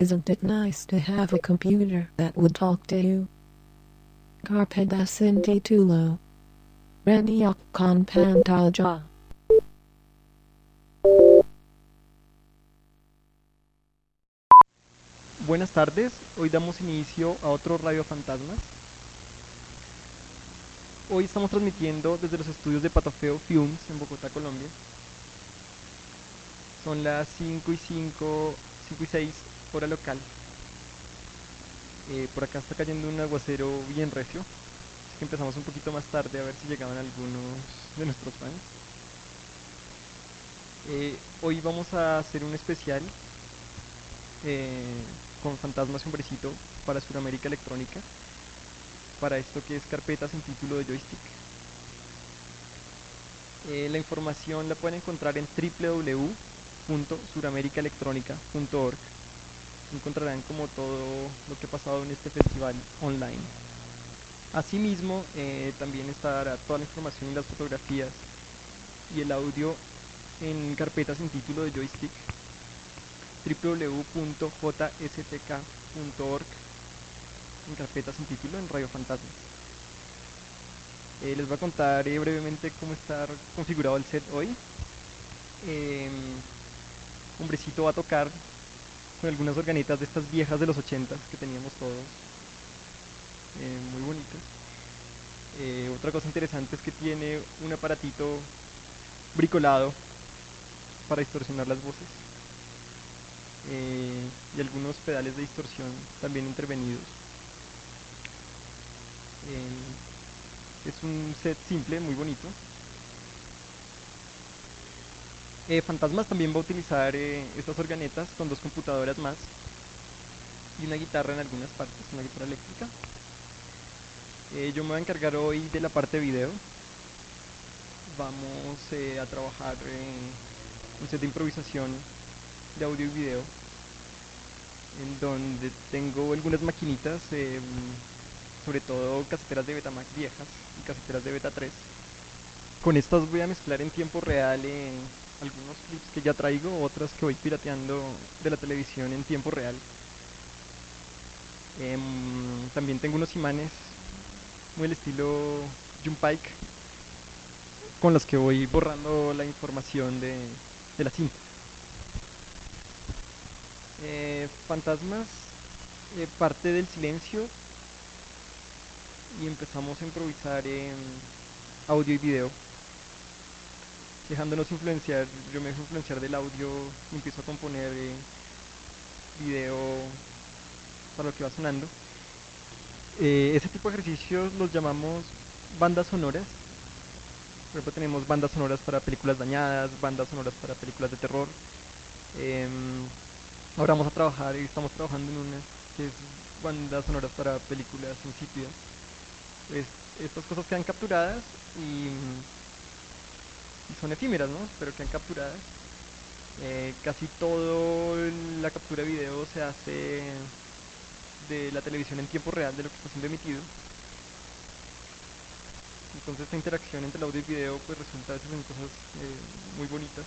Isn't it nice to have a computer that would talk to you? Carpe dacin titulo. Reniok con pantalla. Buenas tardes, hoy damos inicio a otro Radio Fantasmas. Hoy estamos transmitiendo desde los estudios de Patafeo Films en Bogotá, Colombia. Son las 5 y 5, 5 y 6 hora local. Eh, por acá está cayendo un aguacero bien recio. Así que empezamos un poquito más tarde a ver si llegaban algunos de nuestros fans. Eh, hoy vamos a hacer un especial eh, con Fantasmas Hombrecito para Sudamérica Electrónica. Para esto que es carpetas en título de joystick. la información la pueden encontrar en www.suramericaelectronica.org encontrarán como todo lo que ha pasado en este festival online. Asimismo, eh, también estará toda la información y las fotografías y el audio en carpetas en título de joystick www.jstk.org en carpetas en título en Radio Fantasma. Eh, les voy a contar eh, brevemente cómo está configurado el set hoy. Em, hombrecito va a tocar con algunas organitas de estas viejas de los 80 que teníamos todos, eh, muy bonitas. Eh, otra cosa interesante es que tiene un aparatito bricolado para distorsionar las voces eh, y algunos pedales de distorsión también intervenidos. es un set simple, muy bonito. Eh, Fantasmas también va a utilizar eh, estas organetas con dos computadoras más y una guitarra en algunas partes, una guitarra eléctrica. Eh, yo me voy a encargar hoy de la parte de video. Vamos a trabajar un set de improvisación de audio y video en donde tengo algunas maquinitas, sobre todo caseteras de Betamax viejas y caseteras de Beta 3. Con estas voy a mezclar en tiempo real algunos clips que ya traigo, otras que voy pirateando de la televisión en tiempo real. Em, también tengo unos imanes muy el estilo Jumpike con los que voy borrando la información de, la cinta. Eh, fantasmas, eh, parte del silencio y empezamos a improvisar en audio y video dejándonos influenciar, yo me dejo influenciar del audio empiezo a componer eh, video para lo que va sonando. Eh, ese tipo de ejercicios los llamamos bandas sonoras. Por ejemplo, tenemos bandas sonoras para películas dañadas, bandas sonoras para películas de terror. Em, ahora vamos a trabajar y estamos trabajando en una que es bandas sonoras para películas insípidas. Pues estas cosas quedan capturadas y son efímeras, ¿no? Pero han capturadas. Eh, casi todo la captura de video se hace de la televisión en tiempo real de lo que está siendo emitido. Entonces esta interacción entre el audio y el video pues resulta a veces en cosas eh, muy bonitas,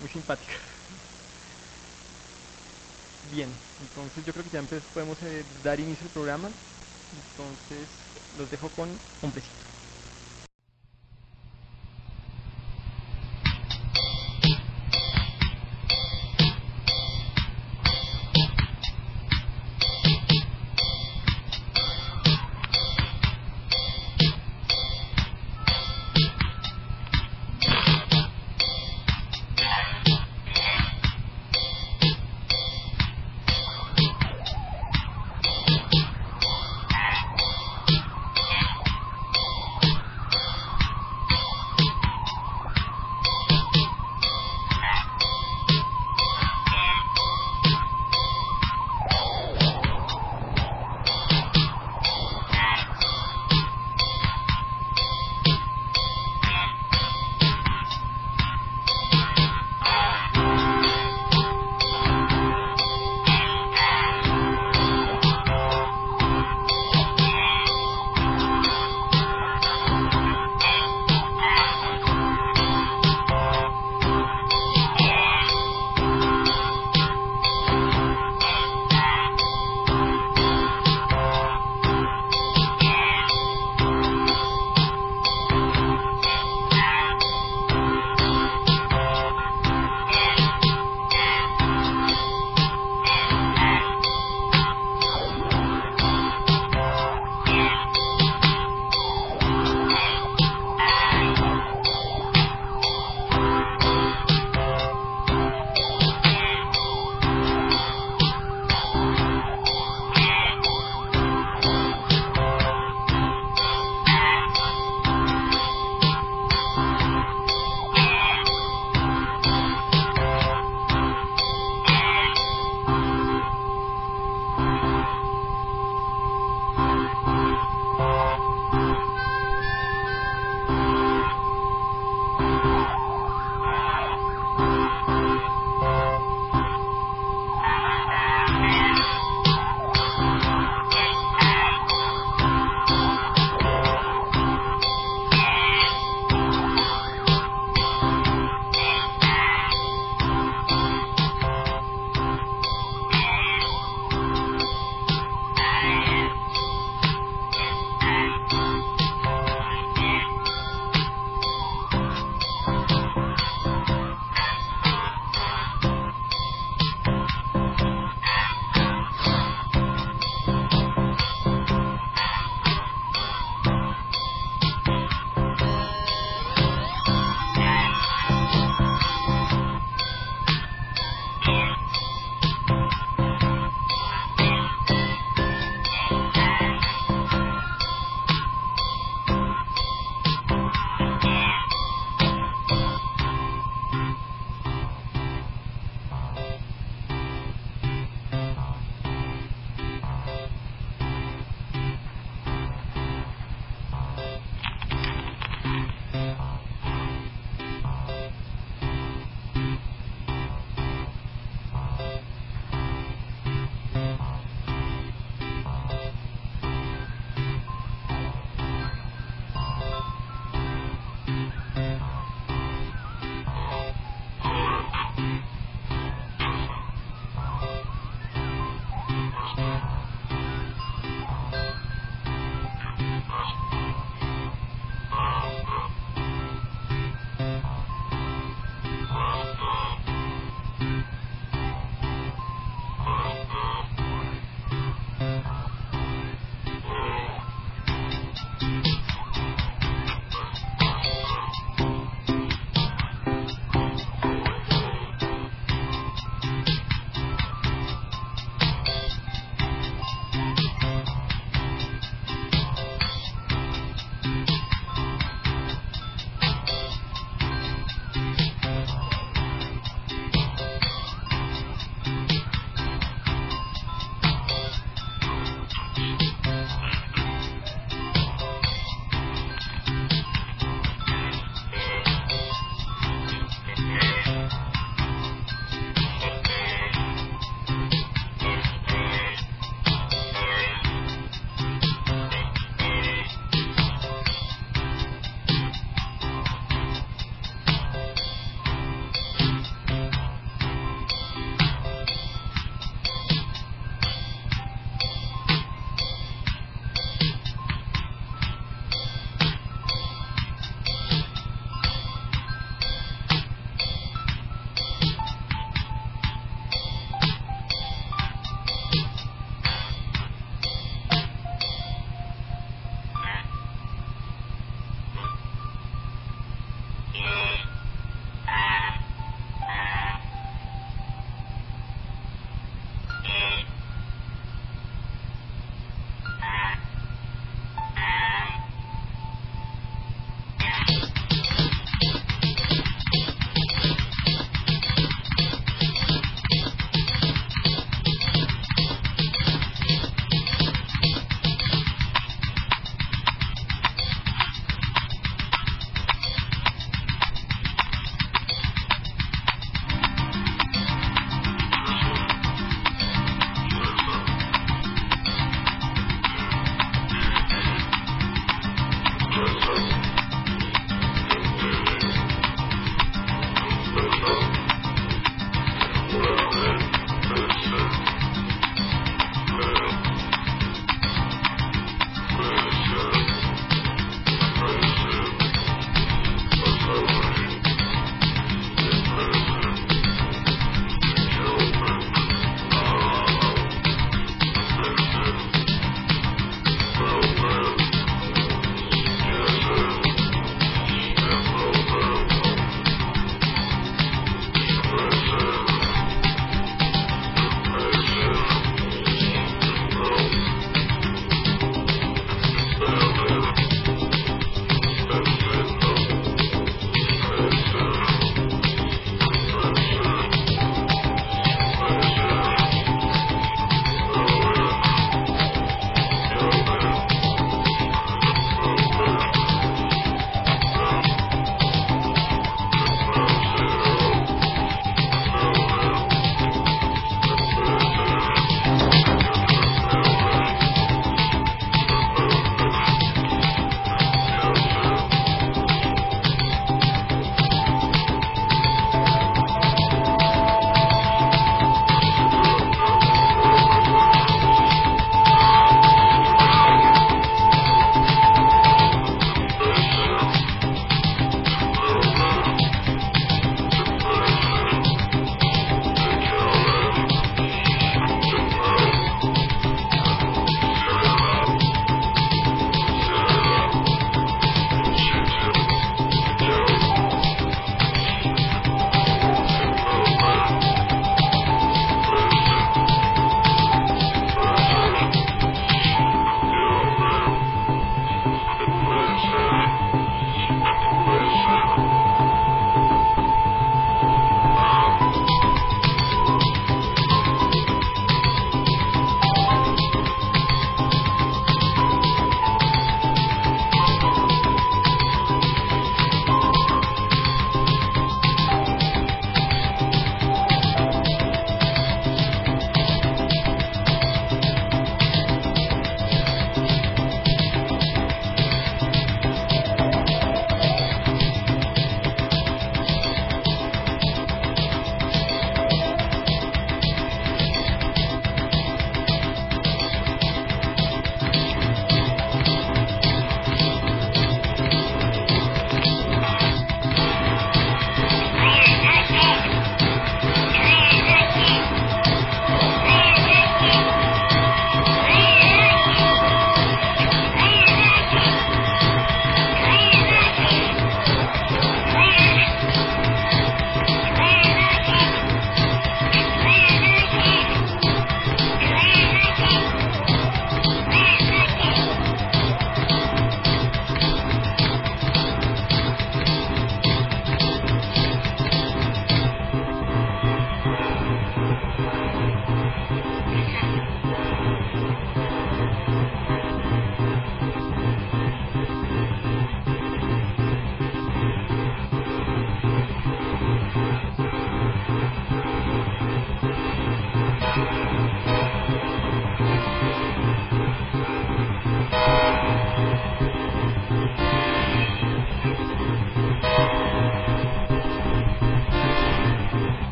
muy simpáticas. Bien, entonces yo creo que ya podemos eh, dar inicio al programa. Entonces los dejo con un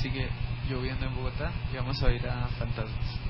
sigue lloviendo en Bogotá y vamos a ir a Fantasmas.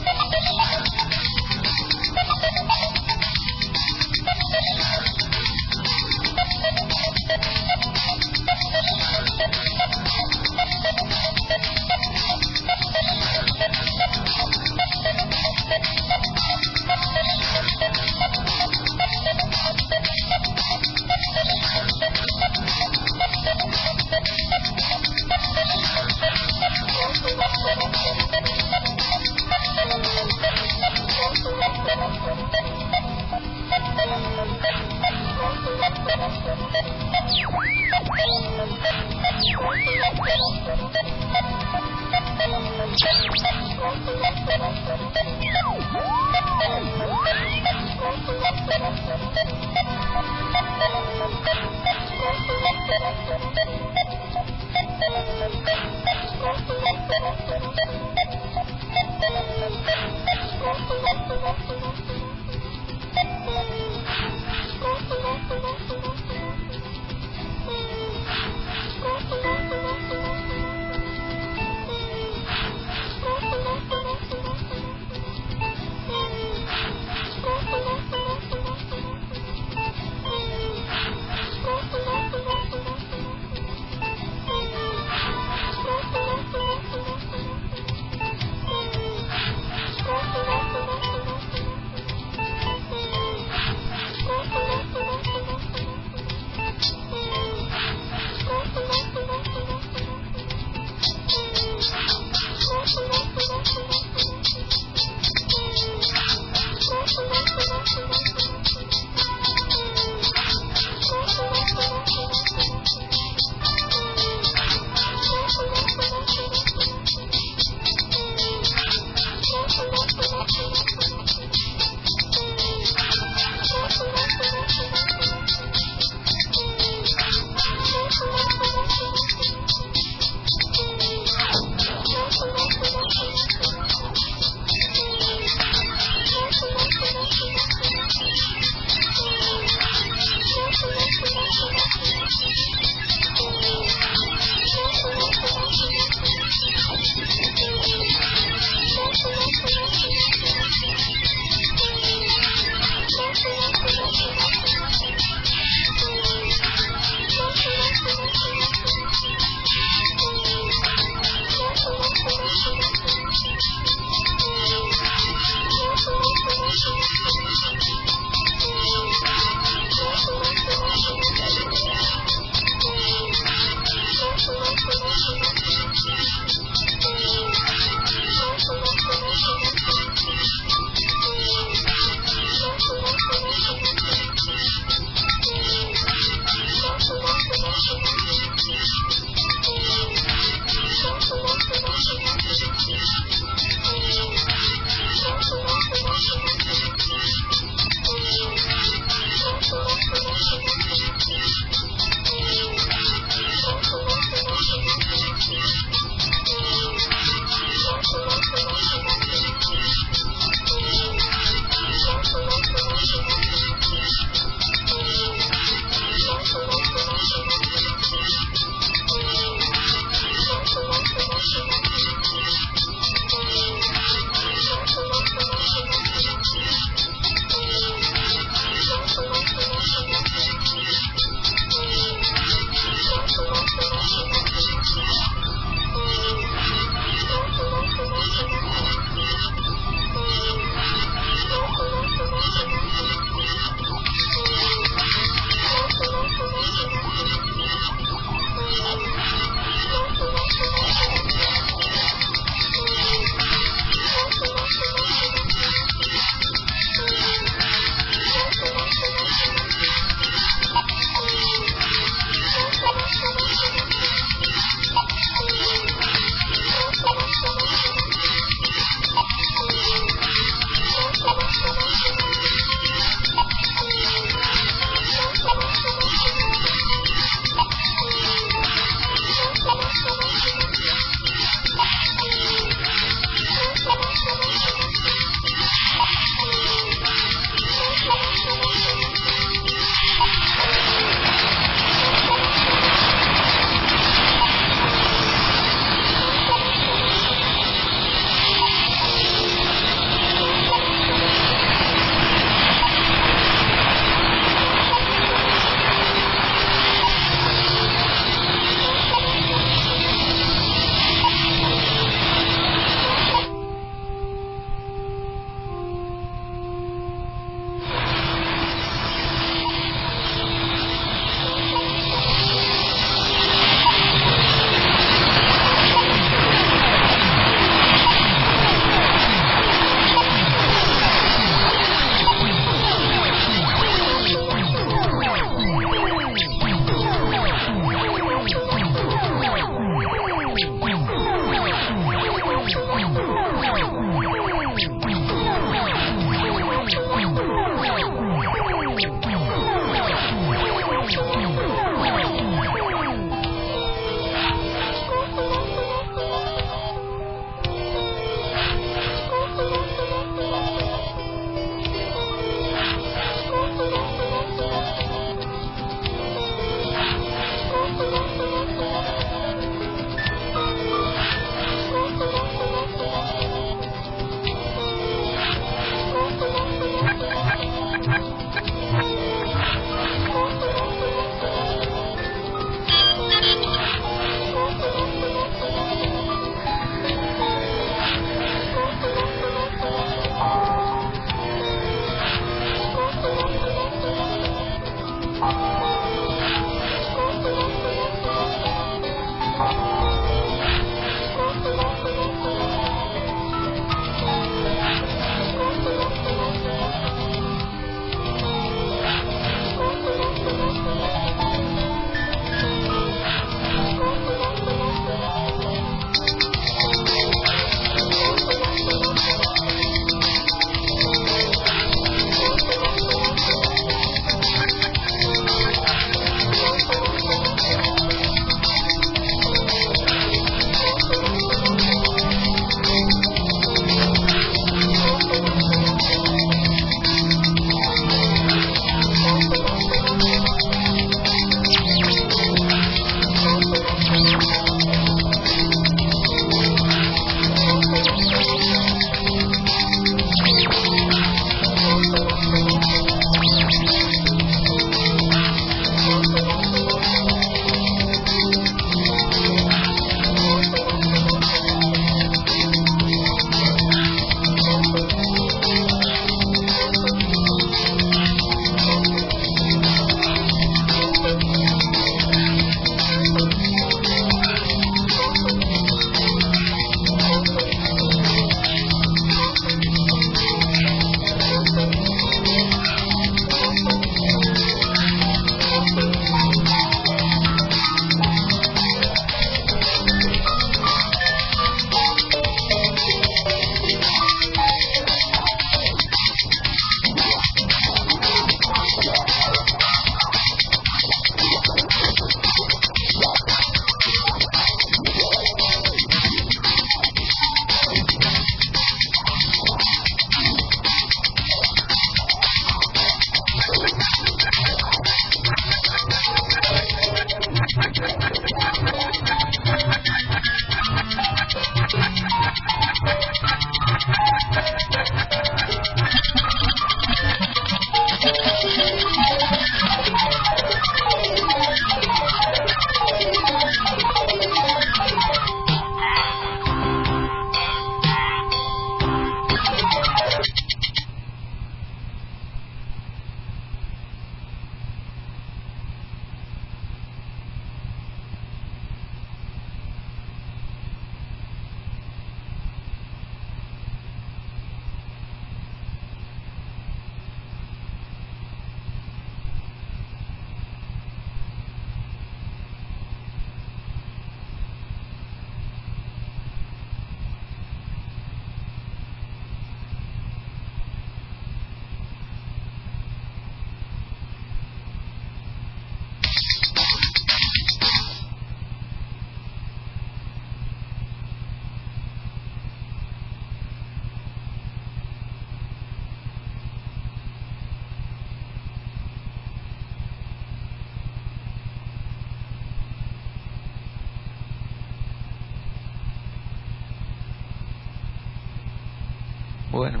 Bueno,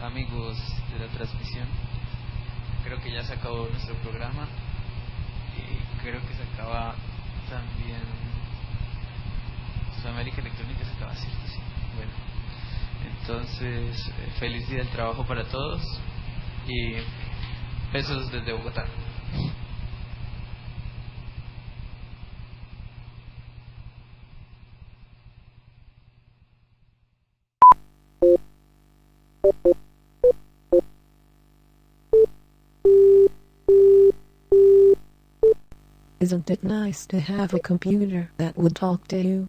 amigos de la transmisión, creo que ya se acabó nuestro programa y creo que se acaba también Sudamérica Electrónica se acaba, ¿cierto? Sí. Bueno, entonces, eh, feliz día del trabajo para todos y besos desde Bogotá. Isn't it nice to have a computer that would talk to you?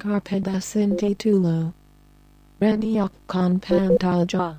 Carpe da Titulo. Reniok con Pantaja.